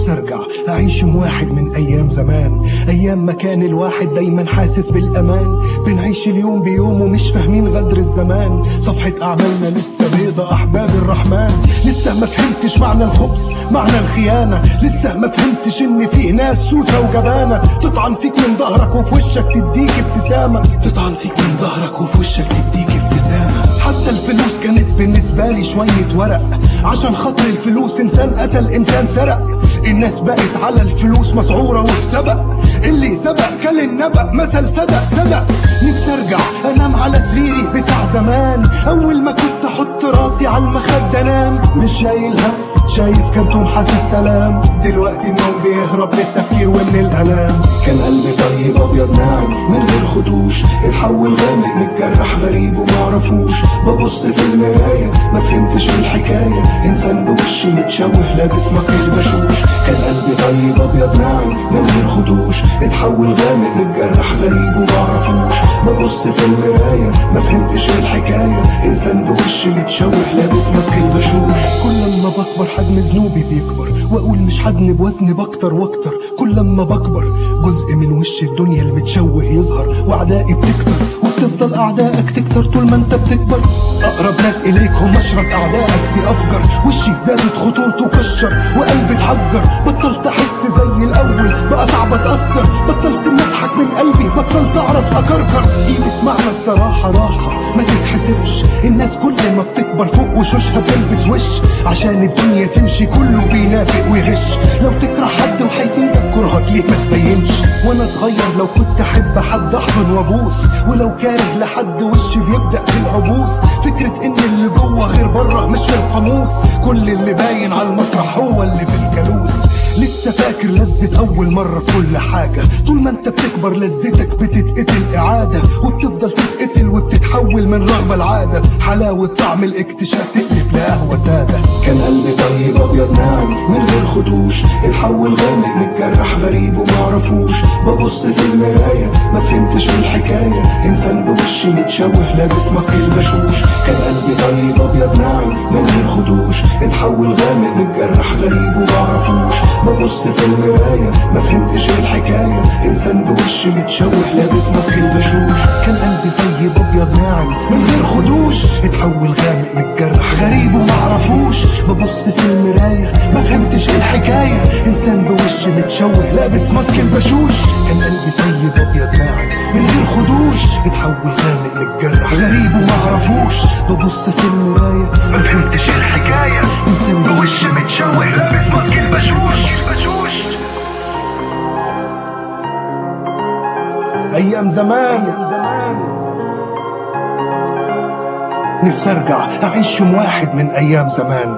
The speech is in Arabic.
نفسي ارجع اعيش يوم واحد من أيام زمان. أيام ما كان الواحد دايما حاسس بالأمان. بنعيش اليوم بيوم ومش فاهمين غدر الزمان. صفحة أعمالنا لسه بيضة أحباب الرحمن. لسه ما فهمتش معنى الخبز معنى الخيانة. لسه ما فهمتش إن فيه ناس سوسة وجبانة. تطعن فيك من ظهرك وفي وشك تديك ابتسامة. تطعن فيك من ظهرك وفي وشك تديك ابتسامة. حتى الفلوس كانت بالنسبة لي شوية ورق. عشان خاطر الفلوس إنسان قتل إنسان سرق. الناس بقت على الفلوس مسعورة وفي سبق. اللي سبق كل النبأ مثل صدق صدق. نفسي أرجع أنام على سريري بتاع زمان. أول ما كنت أحط راسي على المخدة أنام. مش شايل هم شايف كرتون حاسس سلام. دلوقتي النوم بيهرب من التفكير ومن الألام. كان قلبي طيب أبيض ناعم من غير خدوش. اتحول غامق متجرح غريب ومعرفوش ببص في المراية ما فهمتش الحكاية. إنسان بوش متشوه لابس ماسك البشوش. كان قلبي طيب أبيض ناعم من غير خدوش. اتحول غامق متجرح غريب ومعرفوش ببص في المراية ما فهمتش الحكاية. إنسان بوش متشوه لابس ماسك البشوش. كل ما بكبر حجم ذنوبي بيكبر. وأقول مش حزن بوزن بكتر وأكتر. كل ما بكبر جزء من وش الدنيا المتشوه يظهر. وأعدائي بتكتر وبتفضل أعدائك تكتر طول ما أنت بتكبر. أقرب ناس اليك هم أشرس أعدائك دي افجر وشي اتزادت خطوط وكشر. وقلبي اتحجر. بطلت أحس زي الأول. بقى صعب أتأثر. بطلت نضحك من قلبي. بطلت أعرف أكركر. قيمة معنى الصراحة راحة. تتحسبش الناس كل ما بتكبر فوق وشوشها بتلبس وش. عشان الدنيا تمشي كله بينافق ويغش. لو تكره حد وهيفيدك كرهك ليه ما تبينش؟ وأنا صغير لو كنت أحب حد أحضن وأبوس. ولو كاره لحد وشي بيبدأ في العبوس. فكرة إن اللي جوه غير بره مش في القاموس كل اللي باين على المسرح هو اللي في الجلوس لسه فاكر لذة أول مرة في كل حاجة. طول ما أنت بتكبر لذتك بتتقتل إعادة وبتفضل تتقتل وبتتحول من رغبة لعادة. حلاوة طعم الاكتشاف تقلب لقهوة سادة. كان قلبي طيب أبيض ناعم من غير خدوش. اتحول غامق متجرح غريب ومعرفوش ببص في المراية ما فهمتش الحكاية. إنسان بوش متشوه لابس ماسك البشوش. كان قلبي طيب أبيض ناعم من غير خدوش. اتحول غامق متجرح غريب ومعرفوش ببص في المراية ما فهمتش الحكاية. إنسان بوش متشوه لابس ماسك البشوش. كان قلبي طيب أبيض ناعم من غير خدوش. اتحول غامق متجرح غريب ومعرفوش. ببص في المراية ما فهمتش الحكاية. إنسان بوش متشوه لابس ماسك البشوش. كان قلبي طيب أبيض ناعم من غير خدوش. اتحول غامق متجرح غريب ومعرفوش. ببص في المراية ما فهمتش الحكاية. انسان بوش متشوه لابس ماسك البشوش. أيام زمان. أيام زمان نفسي أرجع اعيش يوم واحد من أيام زمان.